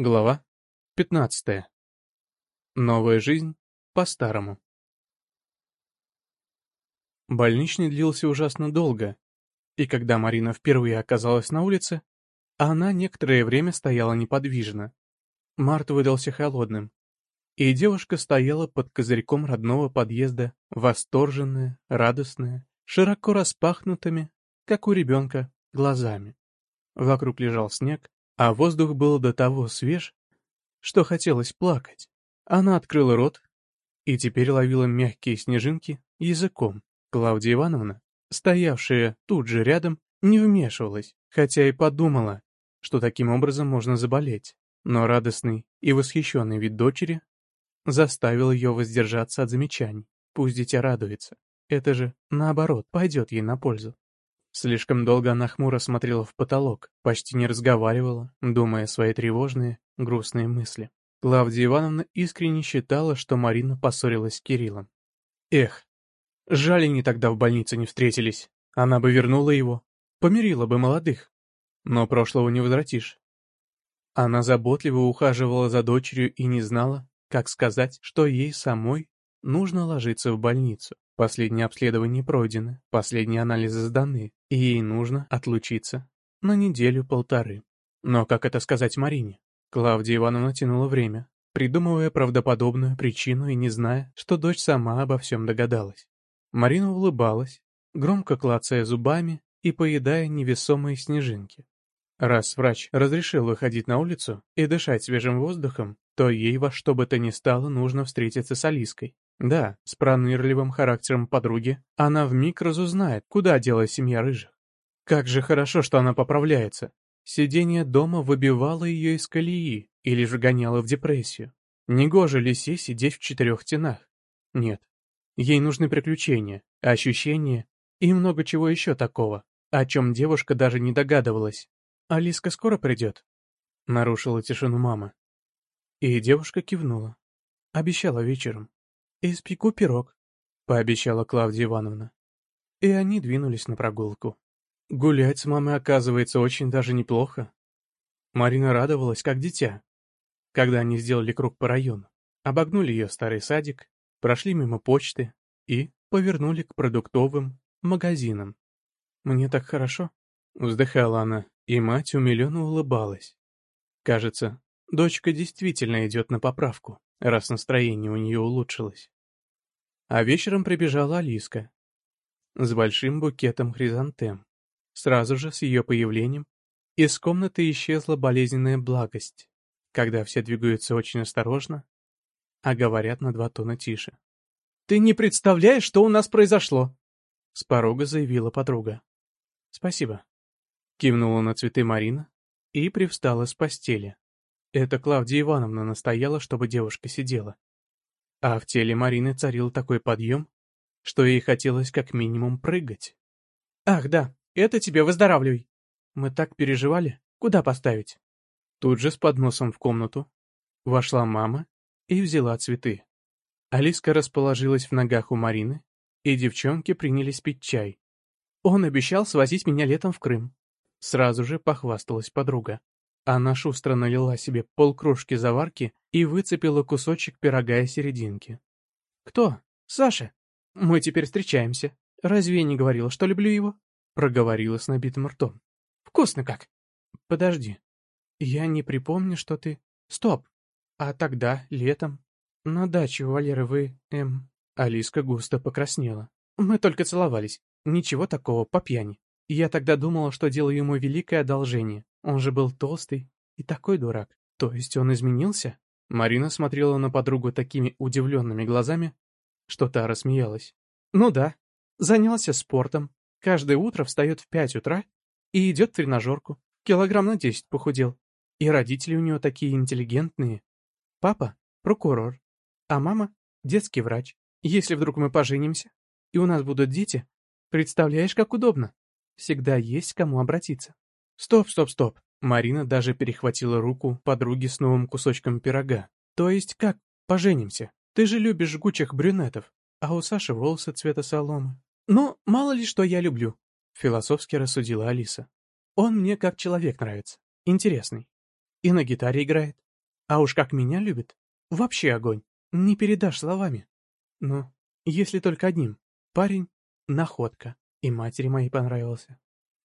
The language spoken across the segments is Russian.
Глава 15. Новая жизнь по-старому. Больничный длился ужасно долго, и когда Марина впервые оказалась на улице, она некоторое время стояла неподвижно. Март выдался холодным, и девушка стояла под козырьком родного подъезда, восторженная, радостная, широко распахнутыми, как у ребенка, глазами. Вокруг лежал снег, а воздух был до того свеж, что хотелось плакать. Она открыла рот и теперь ловила мягкие снежинки языком. Клавдия Ивановна, стоявшая тут же рядом, не вмешивалась, хотя и подумала, что таким образом можно заболеть. Но радостный и восхищенный вид дочери заставил ее воздержаться от замечаний. Пусть дитя радуется. Это же, наоборот, пойдет ей на пользу. Слишком долго она хмуро смотрела в потолок, почти не разговаривала, думая свои тревожные, грустные мысли. Клавдия Ивановна искренне считала, что Марина поссорилась с Кириллом. Эх, жаль, они тогда в больнице не встретились. Она бы вернула его, помирила бы молодых. Но прошлого не возвратишь. Она заботливо ухаживала за дочерью и не знала, как сказать, что ей самой нужно ложиться в больницу. Последние обследования пройдены, последние анализы сданы, и ей нужно отлучиться на неделю-полторы. Но как это сказать Марине? Клавдия Ивановна тянула время, придумывая правдоподобную причину и не зная, что дочь сама обо всем догадалась. Марина улыбалась, громко клацая зубами и поедая невесомые снежинки. Раз врач разрешил выходить на улицу и дышать свежим воздухом, то ей во что бы то ни стало нужно встретиться с Алиской. Да, с пронырливым характером подруги она вмиг разузнает, куда делась семья рыжих. Как же хорошо, что она поправляется. Сидение дома выбивало ее из колеи или же гоняло в депрессию. Негоже лисе сидеть в четырех стенах. Нет, ей нужны приключения, ощущения и много чего еще такого, о чем девушка даже не догадывалась. «Алиска скоро придет?» — нарушила тишину мама. И девушка кивнула. Обещала вечером. «Испеку пирог», — пообещала Клавдия Ивановна. И они двинулись на прогулку. Гулять с мамой оказывается очень даже неплохо. Марина радовалась, как дитя, когда они сделали круг по району, обогнули ее старый садик, прошли мимо почты и повернули к продуктовым магазинам. «Мне так хорошо», — вздыхала она, и мать умиленно улыбалась. Кажется, дочка действительно идет на поправку раз настроение у нее улучшилось. А вечером прибежала Алиска с большим букетом хризантем. Сразу же с ее появлением из комнаты исчезла болезненная благость, когда все двигаются очень осторожно, а говорят на два тона тише. «Ты не представляешь, что у нас произошло!» С порога заявила подруга. «Спасибо», — кивнула на цветы Марина и привстала с постели. Это Клавдия Ивановна настояла, чтобы девушка сидела. А в теле Марины царил такой подъем, что ей хотелось как минимум прыгать. «Ах, да, это тебе выздоравливай!» Мы так переживали, куда поставить? Тут же с подносом в комнату вошла мама и взяла цветы. Алиска расположилась в ногах у Марины, и девчонки принялись пить чай. Он обещал свозить меня летом в Крым. Сразу же похвасталась подруга. Она шустро налила себе полкружки заварки и выцепила кусочек пирога из серединки. «Кто? Саша? Мы теперь встречаемся. Разве я не говорила, что люблю его?» Проговорила с набитым ртом. «Вкусно как!» «Подожди. Я не припомню, что ты...» «Стоп! А тогда, летом, на даче у Валеры вы... эм...» Алиска густо покраснела. «Мы только целовались. Ничего такого, по пьяни. Я тогда думала, что делаю ему великое одолжение. Он же был толстый и такой дурак. То есть он изменился? Марина смотрела на подругу такими удивленными глазами, что та рассмеялась. Ну да, занялся спортом. Каждое утро встает в пять утра и идет в тренажерку. Килограмм на десять похудел. И родители у него такие интеллигентные. Папа — прокурор, а мама — детский врач. Если вдруг мы поженимся, и у нас будут дети, представляешь, как удобно. Всегда есть кому обратиться. Стоп, стоп, стоп. Марина даже перехватила руку подруги с новым кусочком пирога. То есть как? Поженимся. Ты же любишь жгучих брюнетов, а у Саши волосы цвета соломы. Ну, мало ли что я люблю, философски рассудила Алиса. Он мне как человек нравится. Интересный. И на гитаре играет. А уж как меня любит, вообще огонь, не передашь словами. Ну, если только одним. Парень — находка, и матери моей понравился.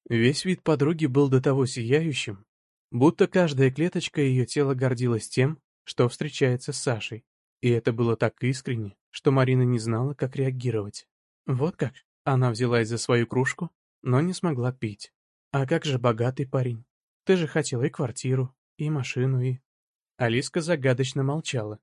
Весь вид подруги был до того сияющим, будто каждая клеточка ее тела гордилась тем, что встречается с Сашей. И это было так искренне, что Марина не знала, как реагировать. Вот как? Она взялась за свою кружку, но не смогла пить. А как же богатый парень? Ты же хотела и квартиру, и машину, и... Алиска загадочно молчала.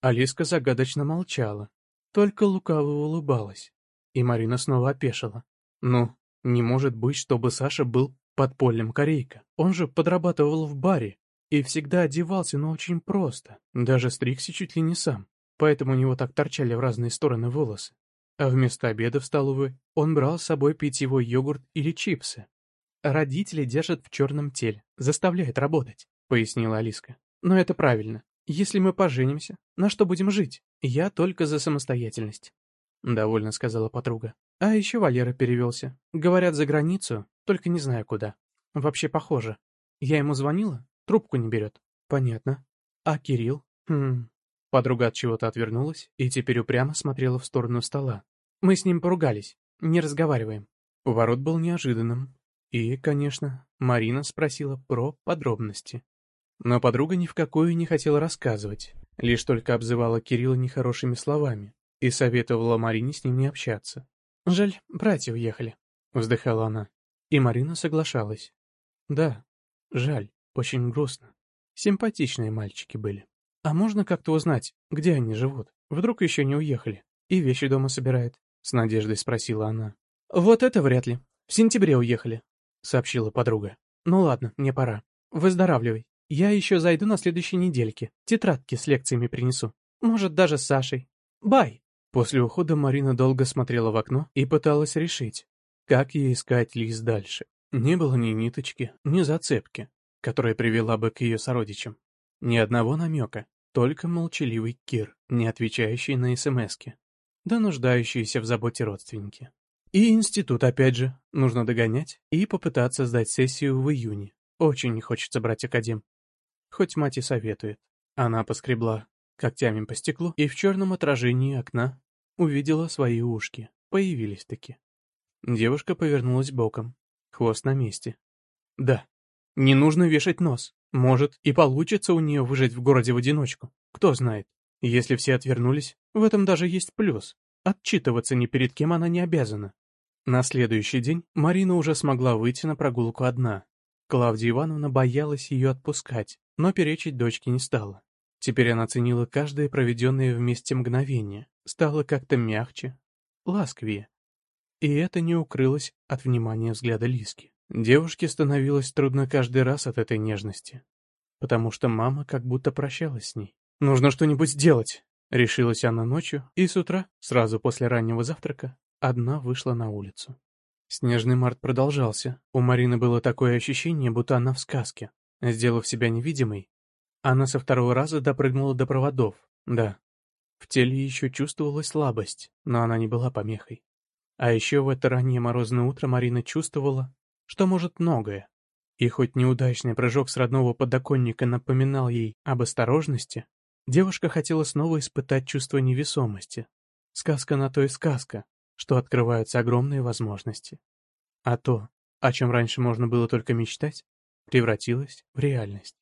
Алиска загадочно молчала, только лукаво улыбалась. И Марина снова опешила. Ну, не может быть, чтобы Саша был подпольным корейка. Он же подрабатывал в баре и всегда одевался, но очень просто. Даже стригся чуть ли не сам, поэтому у него так торчали в разные стороны волосы. А вместо обеда в столовой он брал с собой питьевой йогурт или чипсы. «Родители держат в черном теле, заставляют работать», — пояснила Алиска. «Но это правильно. Если мы поженимся, на что будем жить? Я только за самостоятельность». «Довольно», — сказала подруга. «А еще Валера перевелся. Говорят, за границу, только не знаю куда. Вообще похоже. Я ему звонила, трубку не берет». «Понятно. А Кирилл?» «Хм...» Подруга от чего-то отвернулась и теперь упрямо смотрела в сторону стола. «Мы с ним поругались. Не разговариваем». Поворот был неожиданным. И, конечно, Марина спросила про подробности. Но подруга ни в какую не хотела рассказывать, лишь только обзывала Кирилла нехорошими словами и советовала Марине с ним не общаться. «Жаль, братья уехали», — вздыхала она. И Марина соглашалась. «Да, жаль, очень грустно. Симпатичные мальчики были. А можно как-то узнать, где они живут? Вдруг еще не уехали и вещи дома собирают?» — с надеждой спросила она. «Вот это вряд ли. В сентябре уехали. — сообщила подруга. «Ну ладно, мне пора. Выздоравливай. Я еще зайду на следующей недельке. Тетрадки с лекциями принесу. Может, даже с Сашей. Бай!» После ухода Марина долго смотрела в окно и пыталась решить, как ей искать Лиз дальше. Не было ни ниточки, ни зацепки, которая привела бы к ее сородичам. Ни одного намека, только молчаливый Кир, не отвечающий на СМСки, да нуждающиеся в заботе родственники. И институт, опять же, нужно догонять и попытаться сдать сессию в июне. Очень не хочется брать академ. Хоть мать и советует. Она поскребла когтями по стеклу и в черном отражении окна увидела свои ушки. Появились таки. Девушка повернулась боком. Хвост на месте. Да, не нужно вешать нос. Может, и получится у нее выжить в городе в одиночку. Кто знает. Если все отвернулись, в этом даже есть плюс. Отчитываться ни перед кем она не обязана. На следующий день Марина уже смогла выйти на прогулку одна. Клавдия Ивановна боялась ее отпускать, но перечить дочке не стала. Теперь она ценила каждое проведенное вместе мгновение, стала как-то мягче, ласковее. И это не укрылось от внимания взгляда Лиски. Девушке становилось трудно каждый раз от этой нежности, потому что мама как будто прощалась с ней. «Нужно что-нибудь сделать!» Решилась она ночью, и с утра, сразу после раннего завтрака, одна вышла на улицу. Снежный март продолжался. У Марины было такое ощущение, будто она в сказке. Сделав себя невидимой, она со второго раза допрыгнула до проводов. Да, в теле еще чувствовалась слабость, но она не была помехой. А еще в это раннее морозное утро Марина чувствовала, что может многое. И хоть неудачный прыжок с родного подоконника напоминал ей об осторожности, девушка хотела снова испытать чувство невесомости. Сказка на то и сказка, что открываются огромные возможности. А то, о чем раньше можно было только мечтать, превратилось в реальность.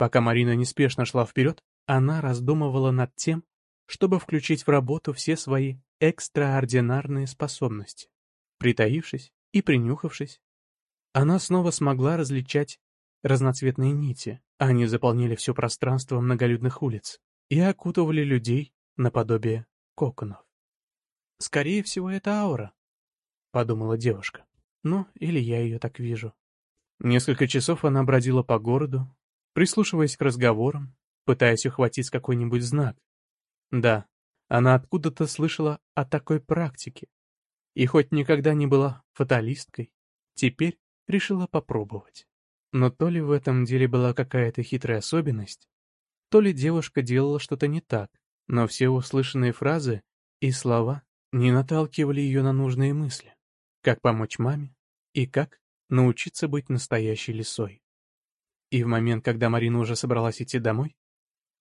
Пока Марина неспешно шла вперед, она раздумывала над тем, чтобы включить в работу все свои экстраординарные способности. Притаившись и принюхавшись, она снова смогла различать разноцветные нити. Они заполнили все пространство многолюдных улиц и окутывали людей наподобие коконов. Скорее всего, это аура, — подумала девушка. Ну, или я ее так вижу. Несколько часов она бродила по городу, прислушиваясь к разговорам, пытаясь ухватить какой-нибудь знак. Да, она откуда-то слышала о такой практике. И хоть никогда не была фаталисткой, теперь решила попробовать. Но то ли в этом деле была какая-то хитрая особенность, то ли девушка делала что-то не так, но все услышанные фразы и слова не наталкивали ее на нужные мысли. Как помочь маме и как научиться быть настоящей лисой. И в момент, когда Марина уже собралась идти домой,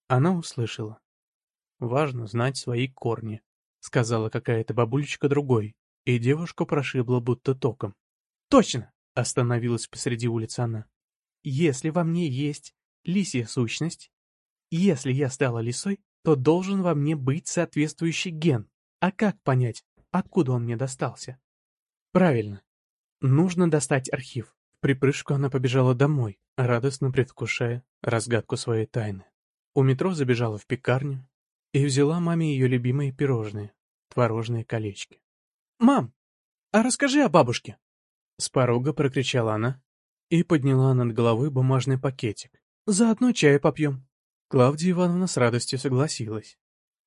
она услышала. «Важно знать свои корни», — сказала какая-то бабулечка другой, и девушку прошибла будто током. «Точно!» — остановилась посреди улицы она. «Если во мне есть лисья сущность, если я стала лисой, то должен во мне быть соответствующий ген. А как понять, откуда он мне достался?» «Правильно. Нужно достать архив». В припрыжку она побежала домой, радостно предвкушая разгадку своей тайны. У метро забежала в пекарню и взяла маме ее любимые пирожные, творожные колечки. «Мам, а расскажи о бабушке!» С порога прокричала она и подняла над головой бумажный пакетик. «Заодно чая попьем». Клавдия Ивановна с радостью согласилась.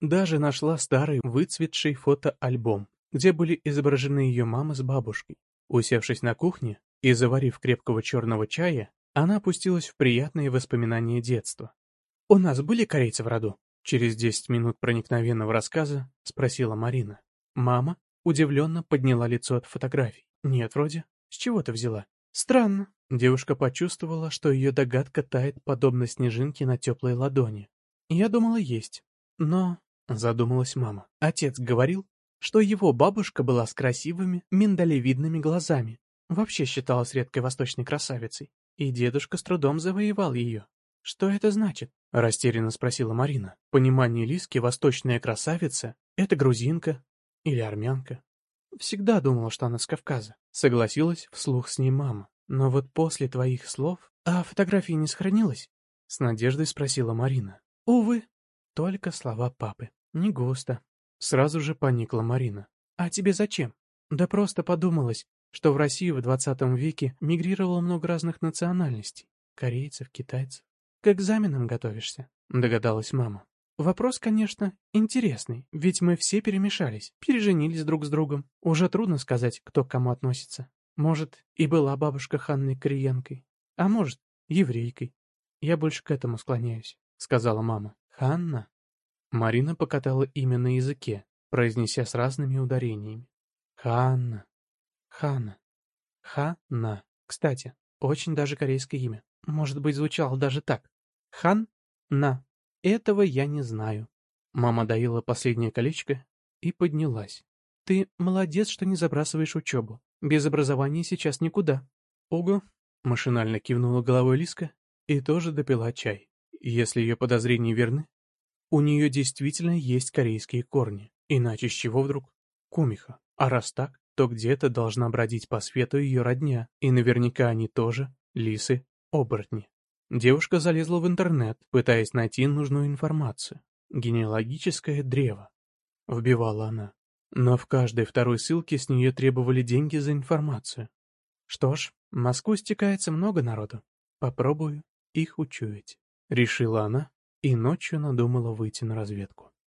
Даже нашла старый выцветший фотоальбом, где были изображены ее мама с бабушкой. Усевшись на кухне и заварив крепкого черного чая, она опустилась в приятные воспоминания детства. «У нас были корейцы в роду?» Через десять минут проникновенного рассказа спросила Марина. Мама удивленно подняла лицо от фотографий. «Нет, вроде. С чего ты взяла?» «Странно». Девушка почувствовала, что ее догадка тает подобно снежинке на теплой ладони. «Я думала, есть. Но...» — задумалась мама. Отец говорил, что его бабушка была с красивыми, миндалевидными глазами. Вообще считалась редкой восточной красавицей. И дедушка с трудом завоевал ее. «Что это значит?» — растерянно спросила Марина. В Лиски восточная красавица — это грузинка или армянка. Всегда думала, что она с Кавказа. Согласилась вслух с ней мама. Но вот после твоих слов... А фотографии не сохранилось? С надеждой спросила Марина. Увы, только слова папы. Не густо. Сразу же поникла Марина. А тебе зачем? Да просто подумалось, что в России в 20 веке мигрировало много разных национальностей. Корейцев, китайцев. «К экзаменам готовишься», — догадалась мама. «Вопрос, конечно, интересный, ведь мы все перемешались, переженились друг с другом. Уже трудно сказать, кто к кому относится. Может, и была бабушка Ханной Криенкой, а может, еврейкой. Я больше к этому склоняюсь», — сказала мама. «Ханна?» Марина покатала имя на языке, произнеся с разными ударениями. «Ханна. Ханна. Ханна. Кстати, очень даже корейское имя. Может быть, звучало даже так. Хан? На. Этого я не знаю. Мама доила последнее колечко и поднялась. Ты молодец, что не забрасываешь учебу. Без образования сейчас никуда. Ого. Машинально кивнула головой Лиска и тоже допила чай. Если ее подозрения верны, у нее действительно есть корейские корни. Иначе с чего вдруг? Кумиха. А раз так, то где-то должна бродить по свету ее родня, и наверняка они тоже лисы-оборотни. Девушка залезла в интернет, пытаясь найти нужную информацию. «Генеалогическое древо», — вбивала она. Но в каждой второй ссылке с нее требовали деньги за информацию. Что ж, в Москву стекается много народу. Попробую их учуять. Решила она и ночью надумала выйти на разведку.